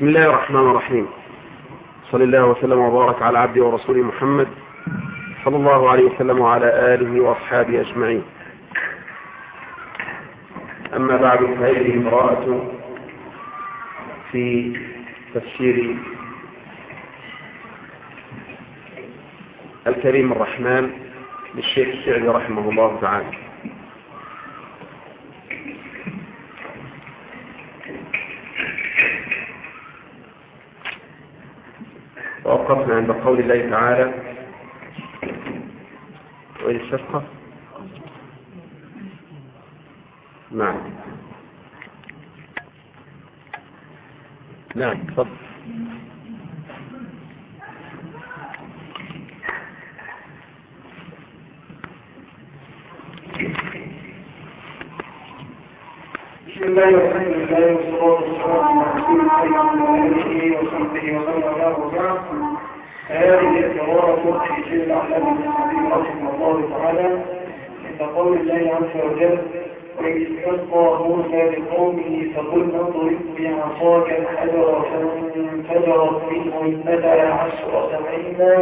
بسم الله الرحمن الرحيم. صلى الله وسلم وبارك على عبده ورسوله محمد صلى الله عليه وسلم وعلى آله وأصحابه أجمعين. أما بعد فهذه قراءة في تفسير الكريم الرحمن للشيخ السعدي رحمه الله تعالى. عند قول الله تعالى. وإذ الشفقة نعم. نعم تفضل. بسم الله والحمد لله والصلاة والسلام على رسول الله وعلى آله وصحبه والاه هذه القراءة في سير الأحلام المسلمين رحمه الله تعالى. عند قول الله عز وجل وإذ استسقى موسى لقومه فقلنا اضرب بعصاك الحجر فانفجرت منه اثنتا عشرة عينا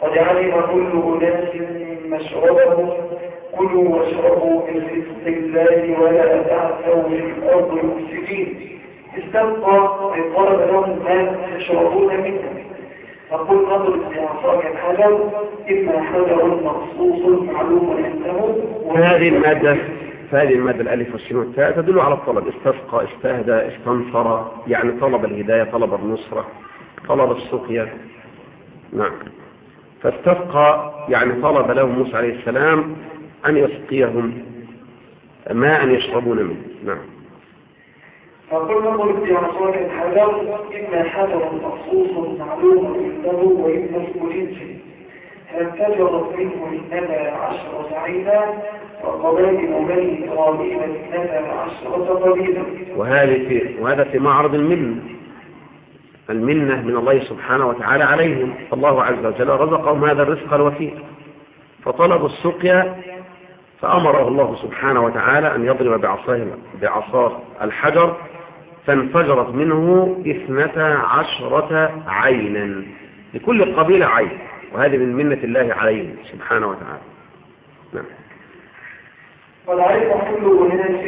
قد علم كل أناس مشربهم. كلوا واشربوا من رزق الله ولا تعثوا في الأرض مفسدين. استبقى طلب لهم ما يشربون منه. فقل نضرب بعصاك الحجر إما حجر مخصوص معلوم عنده. وهذه المادة فهذه المادة الألف والسين والتاء تدل على الطلب. استسقى استهدى استنصر يعني طلب الهداية طلب النصرة طلب السقيا. نعم. فاستسقى يعني طلب له موسى عليه السلام أن يسقيهم ماء يشربون منه. نعم. فقل نضرب بعصاك الحجر إما حجر مخصوص معلوم عنده وإما جنس فانفجرت منه اثنتا عشرة عينا وقبائل بني إسرائيل اثنتا عشرة قبيلة وهذه في وهذا في معرض المنة. المنة من الله سبحانه وتعالى عليهم. الله عز وجل رزقهم هذا الرزق الوفير فطلبوا السقيا فأمره الله سبحانه وتعالى أن يضرب بعصاه بعصاه الحجر فانفجرت منه اثنتا عشرة عينا. لكل قبيلة عين وهذه من منة الله عليهم سبحانه وتعالى. نعم. عرف كل أناس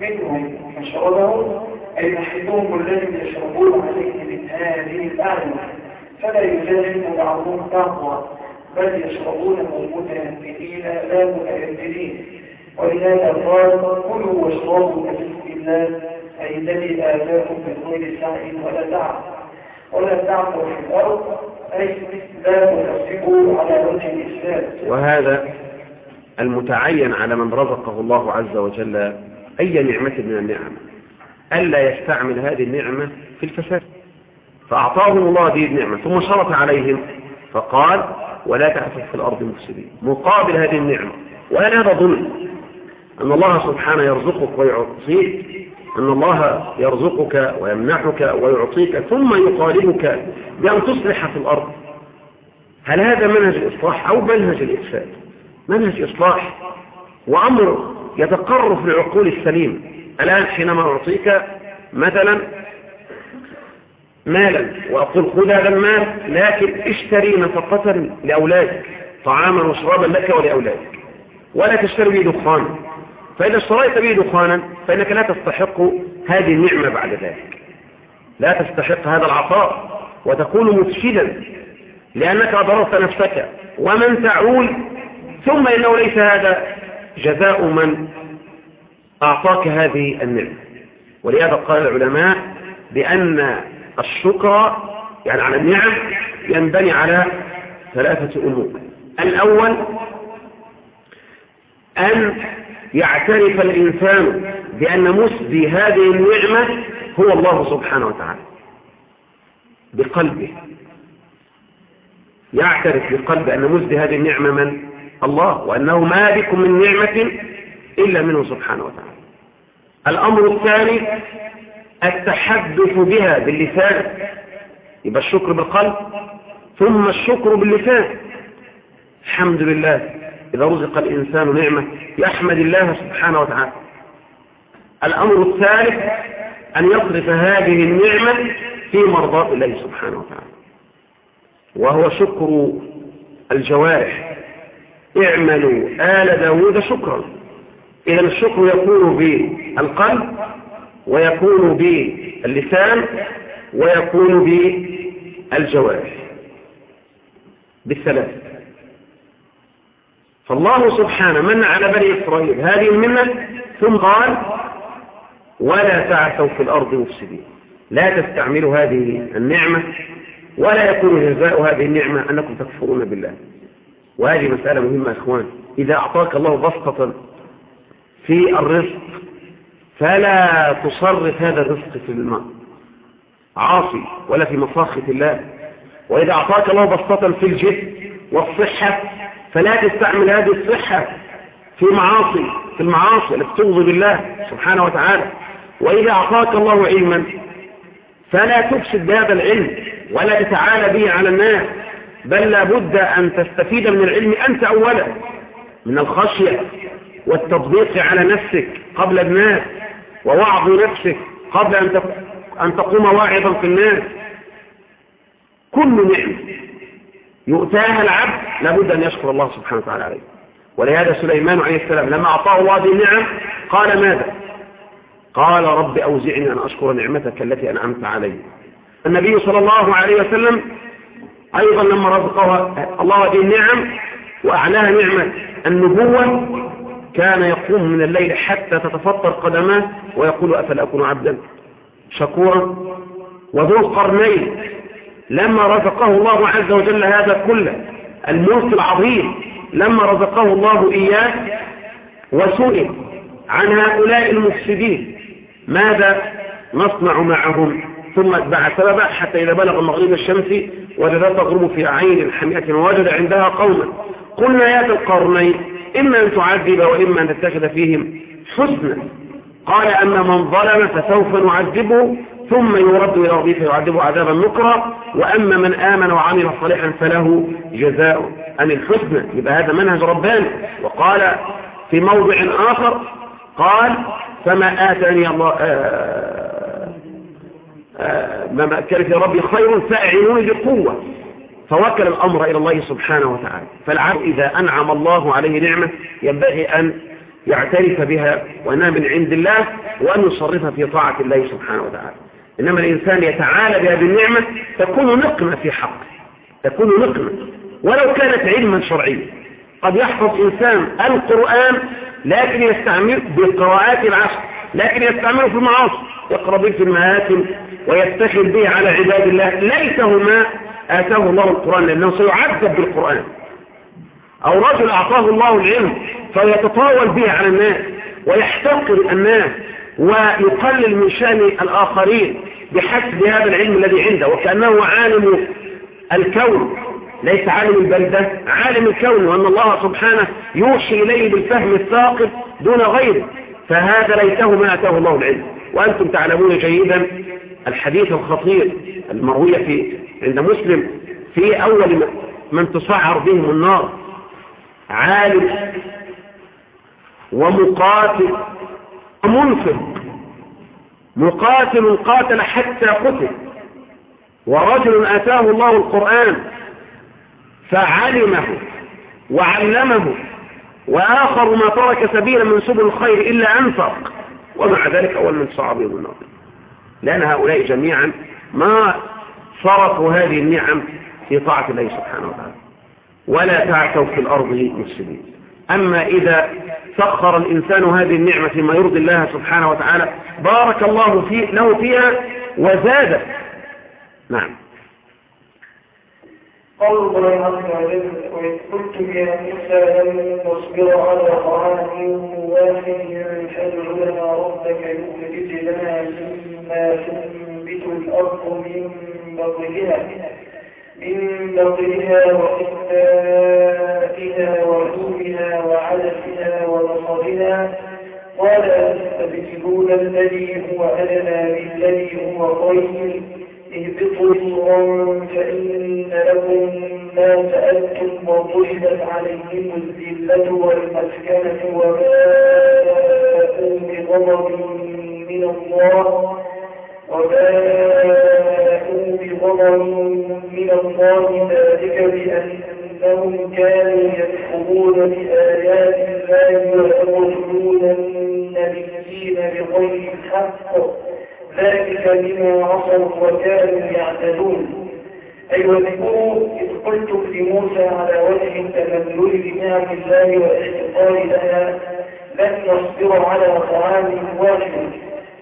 منهم مشربهم أي محبهم الذي يشربون عليه من هذه الأعلى فلا يجازم بعضهم بعضا بل يشربونه متهددين لا متهددين ولهذا قال كلوا واشربوا رزق الله أي الذي آتاكم من غير سعي ولا تعب ولا تعثوا في الأرض أي لا تنفقوا على وجه الإسلام. وهذا المتعين على من رزقه الله عز وجل أي نعمة من النعم. ألا يستعمل هذه النعمة في الفساد. فأعطاهم الله هذه النعمة ثم شرط عليهم. فقال ولا تعثوا في الأرض مفسدين. مقابل هذه النعمة. وهل هذا ظلم. أن الله سبحانه يرزقك ويعطيك أن الله يرزقك ويمنحك ويعطيك ثم يطالبك بأن تصلح في الأرض. هل هذا منهج الإصلاح أو منهج الإفساد؟ منهج إصلاح وأمر يتقرر في العقول السليم. الآن حينما أعطيك مثلا مالا وأقول خذ هذا المال لكن اشتري نفقة لأولادك طعاما وشرابا لك ولأولادك ولا تشتري به دخانا فإذا اشتريت به دخانا فإنك لا تستحق هذه النعمة بعد ذلك. لا تستحق هذا العطاء وتكون مفسدا لأنك ضررت نفسك ومن تعول ثم إنه ليس هذا جزاء من أعطاك هذه النعمة. ولهذا قال العلماء بأن الشكر يعني على النعم ينبني على ثلاثة أمور. الأول أن يعترف الإنسان بأن مسدي هذه النعمة هو الله سبحانه وتعالى. بقلبه. يعترف بقلبه أن مسدي هذه النعمة من الله وأنه ما بكم من نعمة إلا منه سبحانه وتعالى. الأمر الثاني التحدث بها باللسان. يبقى الشكر بالقلب ثم الشكر باللسان. الحمد لله. إذا رزق الإنسان نعمة يحمد الله سبحانه وتعالى. الأمر الثالث أن يصرف هذه النعمة في مرضاة الله سبحانه وتعالى. وهو شكر الجوارح. اعملوا آل داود شكرا. إذا الشكر يكون بالقلب ويكون باللسان ويكون بالجوارح. بالثلاث. فالله سبحانه من على بني إسرائيل هذه المنة ثم قال ولا تعثوا في الأرض مفسدين. لا تستعملوا هذه النعمة ولا يكون جزاء هذه النعمة أنكم تكفرون بالله. وهذه مسألة مهمة يا إخوان. إذا أعطاك الله بسطة في الرزق فلا تصرف هذا الرزق في الماء. عاصي ولا في مصاخة الله. وإذا أعطاك الله بسطة في الجسم والصحة فلا تستعمل هذه الصحة في معاصي في المعاصي التي تغضب الله سبحانه وتعالى. وإذا أعطاك الله علما فلا تفسد بهذا العلم ولا تتعالى به على الناس بل لابد أن تستفيد من العلم أنت أولا من الخشية والتطبيق على نفسك قبل الناس ووعظ نفسك قبل أن تقوم واعظا في الناس. كل نعمة يؤتاها العبد لابد أن يشكر الله سبحانه وتعالى عليه. ولهذا سليمان عليه السلام لما أعطاه الله هذه النعم قال ماذا؟ قال رب أوزعني أن أشكر نعمتك التي أنعمت علي. النبي صلى الله عليه وسلم أيضا لما رزقه الله هذه النعم وأعلاها نعمة النبوة كان يقوم من الليل حتى تتفطر قدماه ويقول أفلا أكون عبدا شكورا؟ وذو القرنين لما رزقه الله عز وجل هذا كله الملك العظيم لما رزقه الله إياه وسئل عن هؤلاء المفسدين ماذا نصنع معهم؟ ثم اتبع سببا حتى إذا بلغ مغرب الشمس وجدها تغرب في عين حمئة ووجد عندها قوما. قلنا يا ذا القرنين إما أن تعذب وإما أن تتخذ فيهم حسنا. قال أما من ظلم فسوف نعذبه ثم يرد إلى ربه فيعذبه عذابا نكرا وأما من آمن وعمل صالحا فله جزاء أن الحسنى. يبقى هذا منهج رباني. وقال في موضع آخر قال فما آتاني الله آه، آه، ما كان في ربي خير فأعينوني بقوة. فوكل الأمر إلى الله سبحانه وتعالى. فالعبد إذا أنعم الله عليه نعمة ينبغي أن يعترف بها وأنها من عند الله وأن يصرفها في طاعة الله سبحانه وتعالى. إنما الإنسان يتعالى بهذه النعمة تكون نقمة في حقه تكون نقمة. ولو كانت علما شرعيا. قد يحفظ إنسان القرآن لكن يستعمل بالقراءات العشر لكن يستعمله في المعاصي. يقرأ به في المهاتم ويفتخر به على عباد الله. ليته ما آتاه الله القرآن لأنه سيعذب بالقرآن. أو رجل أعطاه الله العلم فيتطاول به على الناس ويحتقر الناس. ويقلل من شأن الآخرين بحسب هذا العلم الذي عنده. وكأنه عالم الكون ليس عالم البلدة. عالم الكون وأن الله سبحانه يوحي إليه بالفهم الثاقب دون غيره. فهذا ليته ما أتاه الله العلم. وأنتم تعلمون جيدا الحديث الخطير المروي في عند مسلم في أول من تسعر بهم النار. عالم ومقاتل ومنفق مقاتل قاتل حتى قتل. ورجل أتاه الله القرآن فعلمه وعلمه وآخر ما ترك سبيلا من سبل الخير إلا أنفق. ومع ذلك أول من صعب يوم النار لأن هؤلاء جميعا ما صرفوا هذه النعم في طاعة الله سبحانه وتعالى. ولا تعثوا في الأرض مفسدين أما إذا سخر الإنسان هذه النعمة فيما يرضي الله سبحانه وتعالى بارك الله فيه له فيها وزاد. نعم. قول الله عز وجل وإذ قلت يا موسى لن تصبر على طعام واحد فادع لنا ربك يخرج لنا مما تنبت الأرض من بطنها. من بطنها وقثائها وحومها وعدسها وبصرها قال أستبدلون الذي هو أدنى بالذي هو خير اهبطوا مصرا فإن لكم ما سألتم وضربت عليهم الذلة والمسكنة وباءوا بغضب من الله وباءوا غضبا من الله ذلك بأنهم كانوا يكفرون بآيات الله ويقتلون النبيين بغير الحق ذلك بما عصوا وكانوا يعتدون أي واذكروا إذ قلتم لموسى على وجه التملل بنعم الله والاحتقار لها لن نصبر على طعام واحد.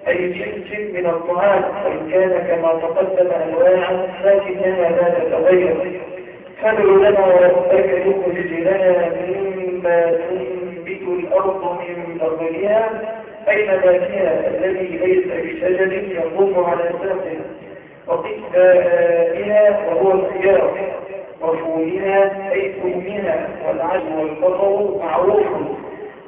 أي جنس من الطعام وإن كان كما تقدم أنواعا لكنها لا تتغير فادع لنا وربك يخرج لنا مما تنبت الأرض من بطنها أي نباتها الذي ليس بشجر يقوم على ساقها وقفائها وهو الخيار. وفولها أي فومها والعجل والبطر معروف.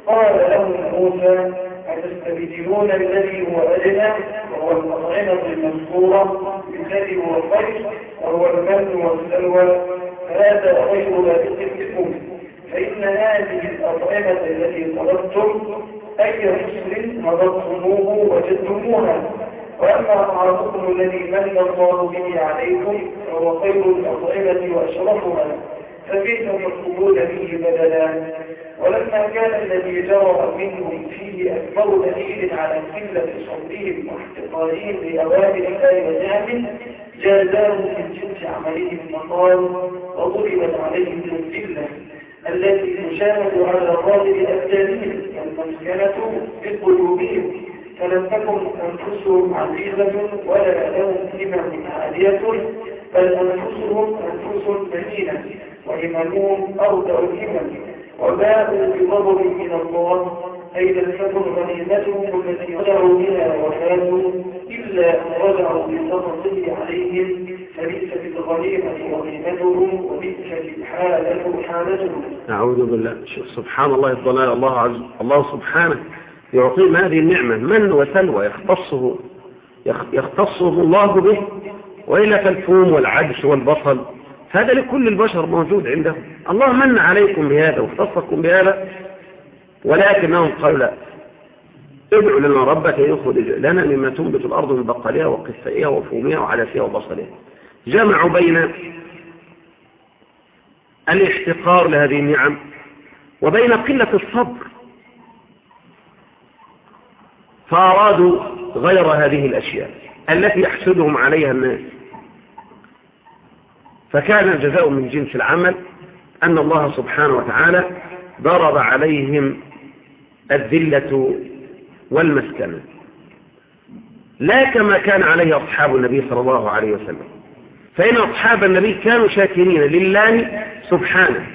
قال لهم موسى أتستبدلون الذي هو أدنى وهو الأطعمة المذكورة بالذي هو الخير وهو المن والسلوى. فهذا غير لائق بكم فإن هذه الأطعمة التي طلبتم أي رسل نظرتموه وجدتموها. وأما طعامكم الذي من الله به عليكم فهو خير الأطعمة وأشرفها. فكيف تطلبون به بدلا؟ ولما كان الذي جرى منهم فيه أكبر دليل على قلة صبرهم واحتقارهم لأوامر الله ونعمه جازاهم من جنس عملهم فقال وضربت عليهم الذلة التي تشاهد على ظاهر أبدانهم والمسكنة في قلوبهم فلم تكن أنفسهم عزيزة ولا لهم همم عالية بل أنفسهم أنفس بنينة وهممهم أرضى الهمم وباءوا بغضب من الله أي تكن غنيمتهم التي رجعوا بها وفاتوا إلا أن رجعوا بسخطه عليهم فليست الغنيمة غنيمتهم وبئست الحالة حالتهم. أعوذ بالله. سبحان الله الضلال الله عز الله سبحانه يعطيهم هذه النعمة من وسلوى يختصه يختصه الله به وإلا فالفوم والعدس والبصل. هذا لكل البشر موجود عندهم. الله من عليكم بهذا واختصكم بهذا ولكنهم قالوا لا ادعوا لنا ربك يخرج لنا مما تنبت الأرض من بقلها وقفائها وفومها وعدسها وبصلها. جمعوا بين الاحتقار لهذه النعم وبين قلة الصبر. فأرادوا غير هذه الأشياء التي يحسدهم عليها الناس. فكان الجزاء من جنس العمل أن الله سبحانه وتعالى ضرب عليهم الذلة والمسكنة لا كما كان عليه أصحاب النبي صلى الله عليه وسلم. فإن أصحاب النبي كانوا شاكرين لله سبحانه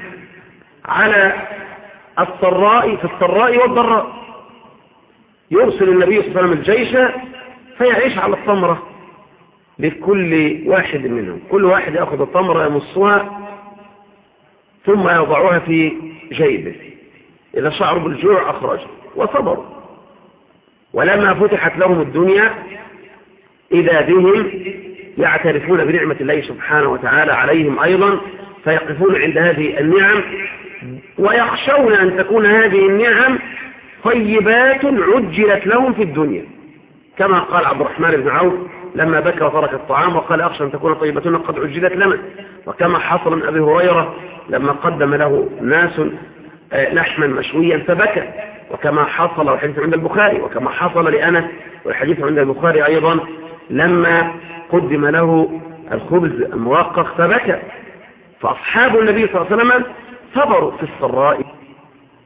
على السراء في السراء والضراء. يرسل النبي صلى الله عليه وسلم الجيش فيعيش على التمرة لكل واحد منهم. كل واحد يأخذ التمرة يمصها ثم يضعها في جيبه. إذا شعروا بالجوع أخرجه. وصبروا. ولما فتحت لهم الدنيا إذا بهم يعترفون بنعمة الله سبحانه وتعالى عليهم أيضا فيقفون عند هذه النعم ويخشون أن تكون هذه النعم طيبات عجلت لهم في الدنيا. كما قال عبد الرحمن بن عوف لما بكى وترك الطعام وقال أخشى أن تكون طيبتنا قد عجلت لنا. وكما حصل من أبي هريرة لما قدم له ناس آه، لحما مشويا فبكى. وكما حصل والحديث عند البخاري وكما حصل لأنس والحديث عند البخاري أيضا لما قدم له الخبز الموقق فبكى. فأصحاب النبي صلى الله عليه وسلم صبروا في السراء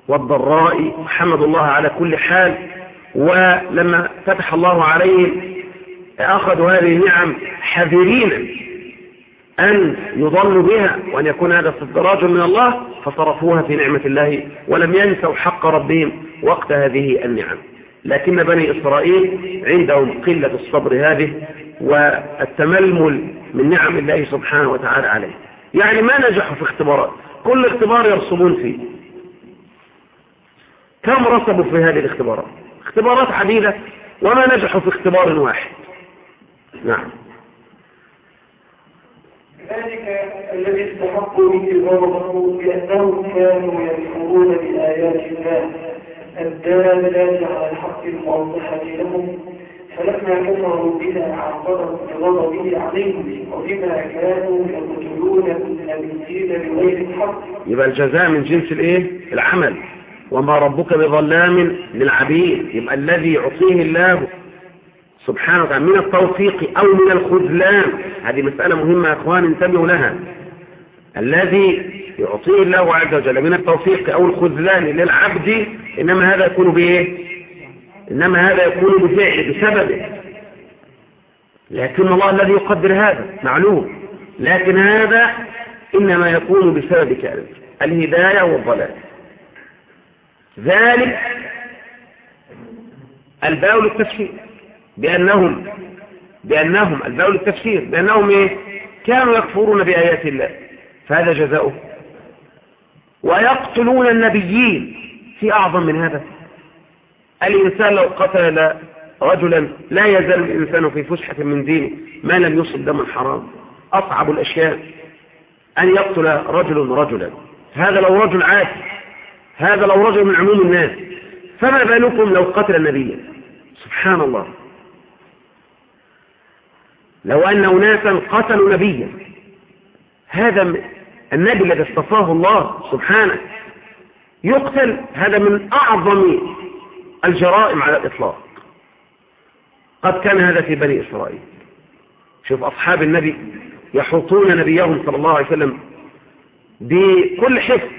والضراء حمدوا الله على كل حال. ولما فتح الله عليهم أخذوا هذه النعم حذرين أن يضلوا بها وأن يكون هذا استدراج من الله فصرفوها في نعمة الله ولم ينسوا حق ربهم وقت هذه النعم. لكن بني إسرائيل عندهم قلة الصبر هذه والتململ من نعم الله سبحانه وتعالى عليه. يعني ما نجحوا في اختبارات كل اختبار يرسمون فيه. كم رسبوا في هذه الاختبارات؟ اختبارات عديدة وما نجحوا في اختبار واحد. نعم. ذلك الذي استحقوا به غضبه بأنهم كانوا يكفرون بآيات الله. الدالة على الحق الموضحة لهم فلما كفروا بما عقبهم بغضبه عليهم وبما كانوا يقتلون النبيين بغير الحق. يبقى الجزاء من جنس الإيه؟ العمل. وما ربك بظلام للعبيد. يبقى الذي يعطيه الله سبحانه وتعالى من التوفيق أو من الخذلان. هذه مسألة مهمة يا إخوان انتبهوا لها. الذي يعطيه الله عز وجل من التوفيق أو الخذلان للعبد إنما هذا يكون بإيه؟ إنما هذا يكون بفعل بسببه. لكن الله الذي يقدر هذا معلوم. لكن هذا إنما يكون بسببك أنت الهداية والضلال. ذلك الباء للتفسير بأنهم بأنهم الباء للتفسير بأنهم إيه؟ كانوا يكفرون بآيات الله فهذا جزاؤه. ويقتلون النبيين في أعظم من هذا. الإنسان لو قتل رجلا لا يزال الإنسان في فسحة من دينه ما لم يصب دما حرام. أصعب الأشياء أن يقتل رجل رجلا. هذا لو رجل عادي هذا لو رجل من عموم الناس فما بالكم لو قتل النبي سبحان الله. لو أن أناسا قتلوا نبيا. هذا النبي الذي اصطفاه الله سبحانه يقتل هذا من أعظم الجرائم على الإطلاق. قد كان هذا في بني إسرائيل. شوف أصحاب النبي يحوطون نبيهم صلى الله عليه وسلم بكل حفظ.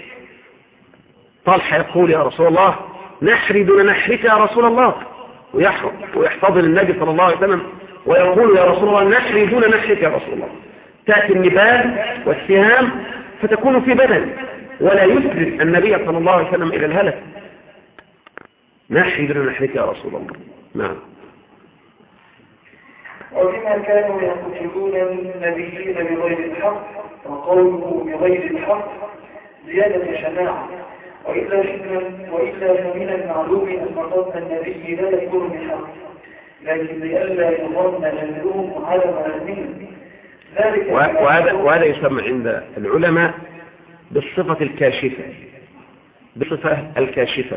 طلحة يقول يا رسول الله نحري دون نحرك يا رسول الله. ويحتضن النبي صلى الله عليه وسلم ويقول يا رسول الله نحري دون نحرك يا رسول الله. تأتي النبال والسهام فتكون في بدن ولا يسرد النبي صلى الله عليه وسلم إلى الهلك. نحري دون نحرك يا رسول الله. نعم. وبما كانوا يقتلون النبيين بغير الحق وقوله بغير الحق زيادة شناعة. وإلا وإلا فمن المعلوم أن قصد النبي لا يكون بحق. لكن لئلا يظن على وهذا وهذا يسمى عند العلماء بالصفة الكاشفة. بالصفة الكاشفة.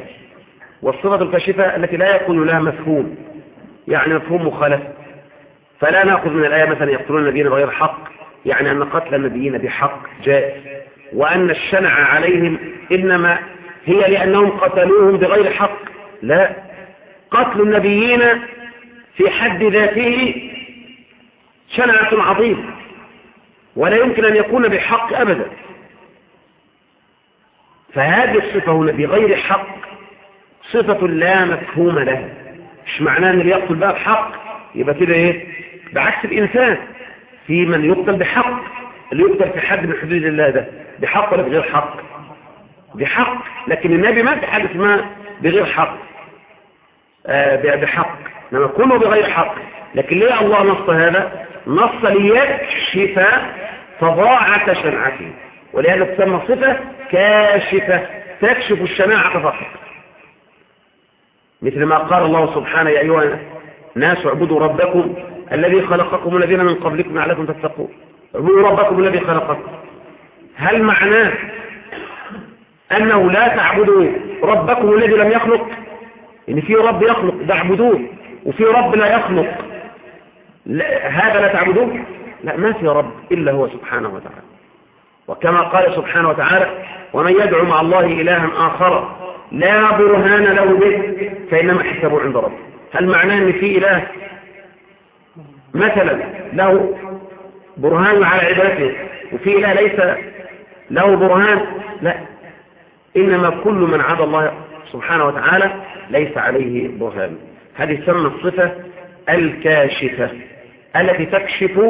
والصفة الكاشفة التي لا يكون لها مفهوم. يعني مفهوم مخالف. فلا نأخذ من الآية مثلا يقتلون النبيين بغير حق. يعني أن قتل النبيين بحق جائز. وأن الشنع عليهم إنما هي لأنهم قتلوهم بغير حق. لا. قتل النبيين في حد ذاته شنعة عظيمة ولا يمكن أن يكون بحق أبدا. فهذه الصفة هنا بغير حق صفة لا مفهوم لها. مش معناه أن اللي يقتل بقى بحق يبقى كده إيه؟ بعكس الإنسان. في من يقتل بحق اللي يقتل في حد من حدود الله ده بحق ولا بغير حق؟ بحق. لكن النبي ما في حاجة اسمها بغير حق. آه بحق. لما كله بغير حق. لكن ليه الله نص هذا؟ نص ليكشف فضاعة شنعته ولهذا تسمى صفة كاشفة تكشف الشناعة فقط مثل ما قال الله سبحانه يا أيها الناس اعبدوا ربكم الذي خلقكم الذين من قبلكم لعلكم تتقون. اعبدوا ربكم الذي خلقكم. هل معناه أنه لا تعبدوا ربكم الذي لم يخلق؟ إن في رب يخلق تعبدوه. وفي رب لا يخلق. لا هذا لا تعبدوه؟ لا ما في رب إلا هو سبحانه وتعالى. وكما قال سبحانه وتعالى ومن يدعو مع الله إلها آخر لا برهان له به فإنما حسبه عند ربه. هل معناه أن في إله؟ مثلا له برهان على عبادته وفي إله ليس له برهان؟ لا. إنما كل من عاد الله سبحانه وتعالى ليس عليه برهان. هذه تسمى الصفة الكاشفة التي تكشف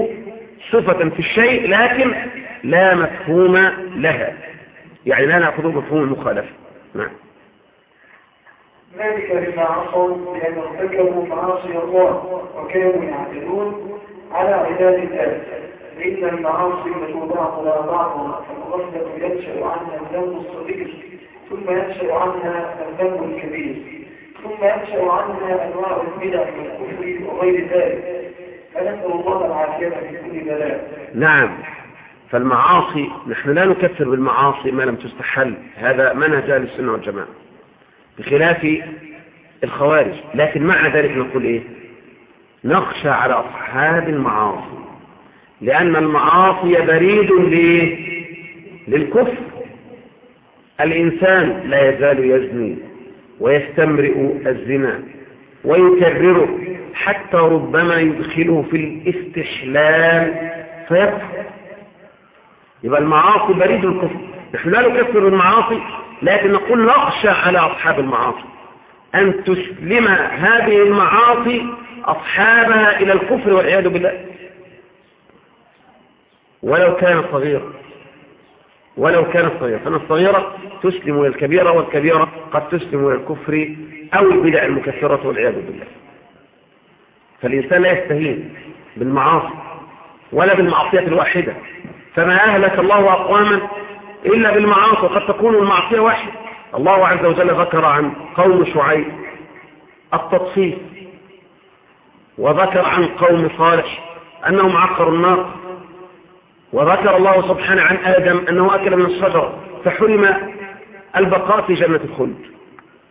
صفة في الشيء لكن لا مفهوم لها. يعني لا نأخذ مفهوم المخالفة نعم. ذلك بما عصوا لأن ارتكبوا معاصي الله وكانوا يعتدون على عباد الله فإن المعاصي تضاعف على بعضها فالغفلة ينشأ عنها الذنب الصغير ثم ينشأ عنها الذنب الكبير. ثم ينشأ عنها أنواع البدع والكفر وغير ذلك فنسأل الله العافية في كل نعم. فالمعاصي نحن لا نكفر بالمعاصي ما لم تستحل. هذا منهج أهل السنة والجماعة بخلاف الخوارج. لكن مع ذلك نقول إيه؟ نخشى على أصحاب المعاصي لأن المعاصي بريد؟ للكفر. الإنسان لا يزال يزني. ويستمرئ الزنا ويكرره حتى ربما يدخله في الاستحلال. فيكفر. يبقى المعاصي بريد الكفر. نحن لا نكفر المعاصي لكن نقول نخشى على أصحاب المعاصي. أن تسلم هذه المعاصي أصحابها إلى الكفر والعياذ بالله. ولو كانت صغيرة ولو كانت صغيرة فإن الصغيرة تسلم إلى الكبيرة والكبيرة قد تسلم إلى الكفر أو البدع المكفرة والعياذ بالله. فالإنسان لا يستهين بالمعاصي ولا بالمعصية الواحدة. فما أهلك الله أقواما إلا بالمعاصي وقد تكون المعصية واحدة. الله عز وجل ذكر عن قوم شعيب التطفيف وذكر عن قوم صالح أنهم عقروا النار. وذكر الله سبحانه عن آدم أنه أكل من الشجرة فحرم البقاء في جنة الخلد.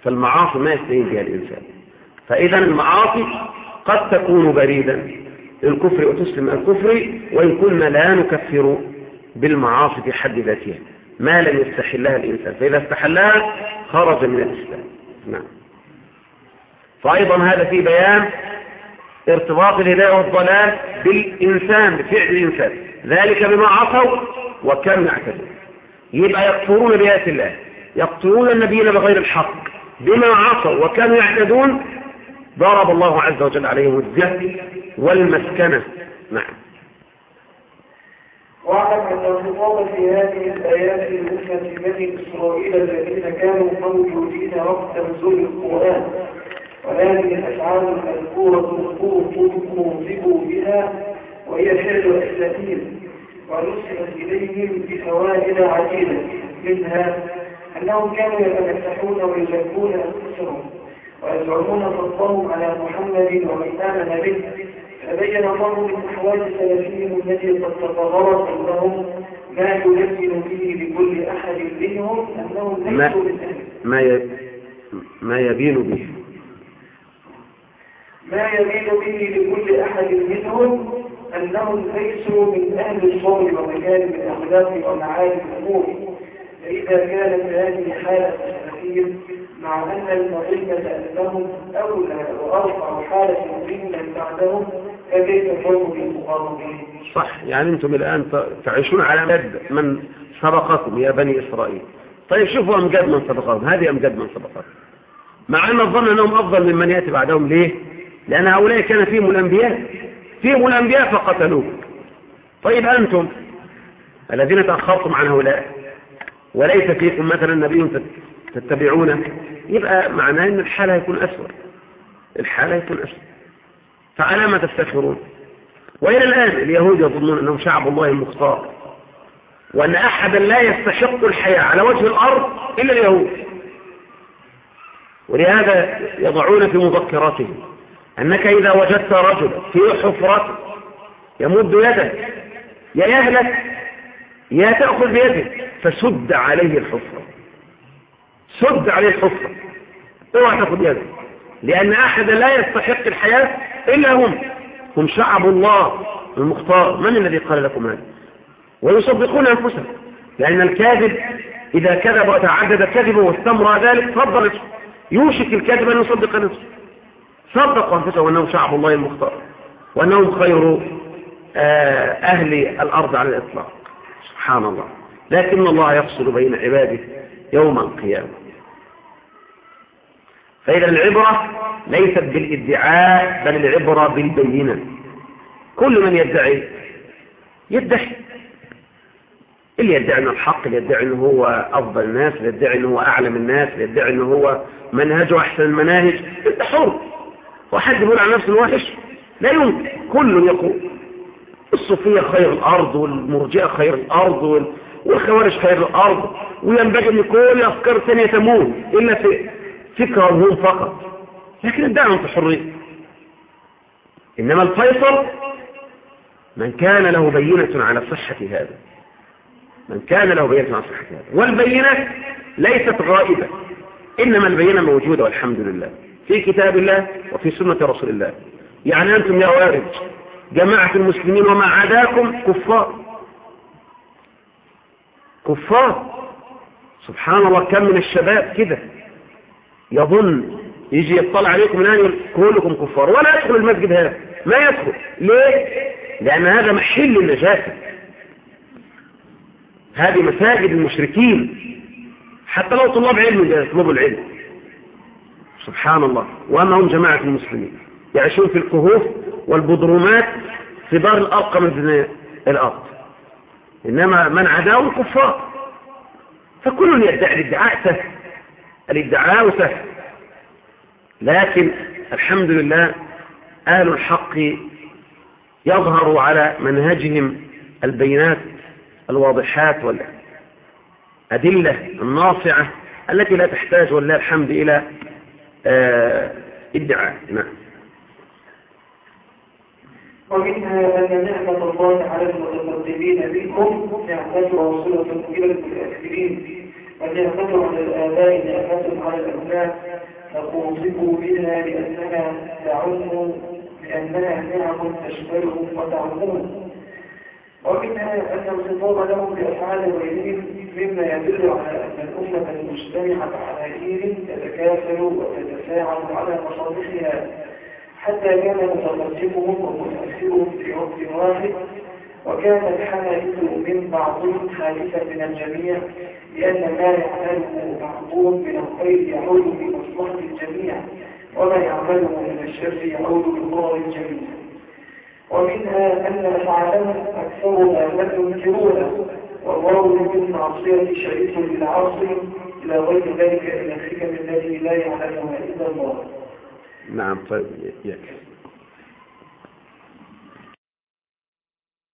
فالمعاصي ما يستهين بها الإنسان. فإذا المعاصي قد تكون بريدا للكفر وتسلم الكفر وإن كنا لا نكفر بالمعاصي في حد ذاتها. ما لم يستحلها الإنسان. فإذا استحلها خرج من الإسلام. نعم. فأيضا هذا في بيان ارتباط الهداية والضلال بالإنسان بفعل الإنسان. ذلك بما عصوا وكانوا يعتدون. يبقى يكفرون بآيات الله يقتلون النبيين بغير الحق بما عصوا وكانوا يعتدون. ضرب الله عز وجل عليهم الجهل والمسكنة. نعم. واعلم أن الخطاب في هذه الآيات لأمة بني إسرائيل الذين كانوا موجودين وقت نزول القرآن وهذه الأفعال المذكورة توظبوا بها وهي فعل أسلافهم ونسبت إليهم بفوائد عديدة منها أنهم كانوا يتمسحون ويزكون أنفسهم ويزعمون فضلهم على محمد ومن آمن به فبين الله من أحوال سلفهم التي قد تقررت أنهم ما يبين به لكل أحد منهم أنهم ليسوا ما ما يبين به. ما يبين به لكل أحد منهم أنهم ليسوا من أهل الصوم ومكارم الأخلاق ومعارف الأمور. فإذا كانت هذه حالة السلفيين مع أن المعلمة أنهم أولى وأرفع حالة ممن بعدهم فكيف الحكم بالمقارنة صح. يعني أنتم الآن تعيشون على مد من سبقكم يا بني إسرائيل. طيب شوفوا أمجاد من سبقهم. هذه أمجاد من سبقهم. مع أن الظن أنهم أفضل ممن يأتي بعدهم. ليه؟ لأن هؤلاء كان فيهم الأنبياء فيهم الأنبياء فقتلوه. طيب أنتم الذين تأخرتم عن هؤلاء وليس فيكم مثلا نبي تتبعونه؟ يبقى معناه أن الحالة يكون أسوأ. الحالة يكون أسوأ. فعلى ما تفتخرون وإلى الآن اليهود يظنون أنهم شعب الله المختار وأن أحدا لا يستحق الحياة على وجه الأرض إلا اليهود. ولهذا يضعون في مذكراتهم أنك إذا وجدت رجل في حفرة يمد يدك يا يهلك يا تأخذ بيده فسد عليه الحفرة. سد عليه الحفرة. اوعى تأخذ يده لأن أحدا لا يستحق الحياة إلا هم. هم شعب الله المختار. من الذي قال لكم هذا؟ ويصدقون أنفسهم لأن الكاذب إذا كذب وتعدد كذبه واستمر ذلك فضل يوشك الكاذب أن يصدق نفسه. صدقوا أنفسهم أنهم شعب الله المختار وأنهم خير آه، أهل الأرض على الإطلاق. سبحان الله. لكن الله يفصل بين عباده يوم القيامة. فإذا العبرة ليست بالادعاء بل العبرة بالبينة. كل من يدعي يدعي. اللي يدعي إنه الحق اللي يدعي إنه هو أفضل الناس اللي يدعي إنه هو أعلم الناس اللي يدعي إنه هو منهجه أحسن المناهج انت حر وحد يقول عن نفسه وحش لا يمكن. كل يقول الصوفية خير الأرض والمرجئة خير الأرض والخوارج خير الأرض. وينبغي أن كل أفكار الثانية تموت. إلا في فكرة هم فقط. لكن الدعوة في حرية إنما الفيصل من كان له بينة على صحة هذا. من كان له بينة على صحة هذا. والبينة ليست غائبة. إنما البينة موجودة والحمد لله. في كتاب الله وفي سنة رسول الله. يعني أنتم يا وارد جماعة المسلمين وما عداكم كفار. كفار. سبحان الله كم من الشباب كده. يظن يجي يطلع عليكم الآن كلكم كفار. ولا يدخل المسجد هذا. ما يدخل. ليه؟ لأن هذا محل النجاسة هذه مساجد المشركين. حتى لو طلاب علم يطلبوا العلم. سبحان الله وما هم جماعة المسلمين. يعيشون في الكهوف والبدرومات في دار الأرقى من الأرض. إنما من عداه الكفار. فكل يدعي الادعاء سهل. الادعاء سهل. لكن الحمد لله أهل الحق يظهر على منهجهم البينات الواضحات والأدلة الناصعة التي لا تحتاج ولله الحمد إلى ادعاء. نعم. ومنها أن نعمة الله على المتقدمين منكم نعمة واصلة إلى المتأخرين والنعمة على الآباء نعمة على الأبناء. فأوصفوا بها لأنها تعم لأنها نعم تشملهم وتعمهم ومنها أن الخطاب لهم بأفعال غيرهم مما يدل على أن الأمة المجتمعة على دين تتكافل وتتفاعل على مصالحها حتى كان متقدمهم ومتأخرهم في وقت واحد وكان الحادث من بعضهم حادثا من الجميع لأن ما يعمله بعضهم من الخير يعود بمصلحة الجميع وما يعمله من الشر يعود بضرر الجميع. ومنها أن أفعالهم أكثرها لا ينكرونه. والله بالمعصية شريك للعاصي إلى غير ذلك إلى الحكم التي لا يعلمها إلا الله. نعم طيب يكفي.